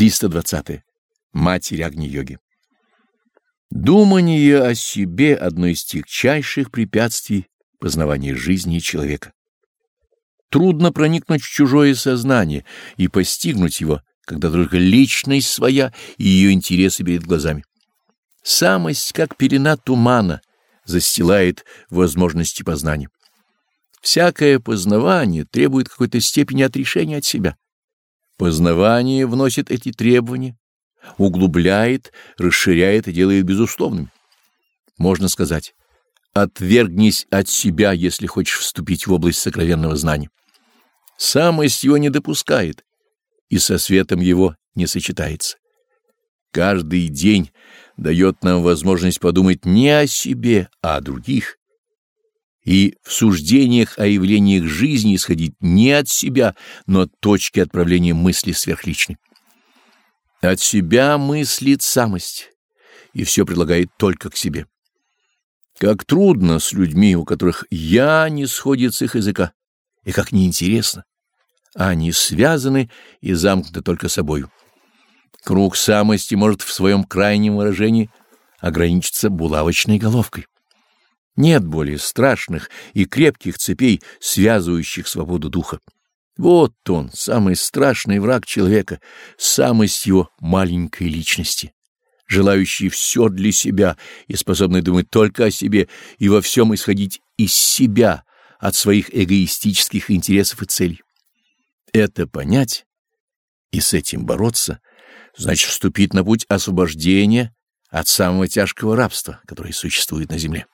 320. Матерь Агни-йоги. Думание о себе — одно из тягчайших препятствий познавания жизни человека. Трудно проникнуть в чужое сознание и постигнуть его, когда только личность своя и ее интересы перед глазами. Самость, как пелена тумана, застилает возможности познания. Всякое познавание требует какой-то степени отрешения от себя. Познавание вносит эти требования, углубляет, расширяет и делает безусловными. Можно сказать, отвергнись от себя, если хочешь вступить в область сокровенного знания. Самость его не допускает и со светом его не сочетается. Каждый день дает нам возможность подумать не о себе, а о других, и в суждениях о явлениях жизни исходить не от себя, но от точки отправления мысли сверхличной. От себя мыслит самость, и все предлагает только к себе. Как трудно с людьми, у которых «я» не сходит с их языка, и как неинтересно. Они связаны и замкнуты только собою. Круг самости может в своем крайнем выражении ограничиться булавочной головкой. Нет более страшных и крепких цепей, связывающих свободу духа. Вот он, самый страшный враг человека, самость его маленькой личности, желающий все для себя и способный думать только о себе и во всем исходить из себя, от своих эгоистических интересов и целей. Это понять и с этим бороться, значит вступить на путь освобождения от самого тяжкого рабства, которое существует на земле.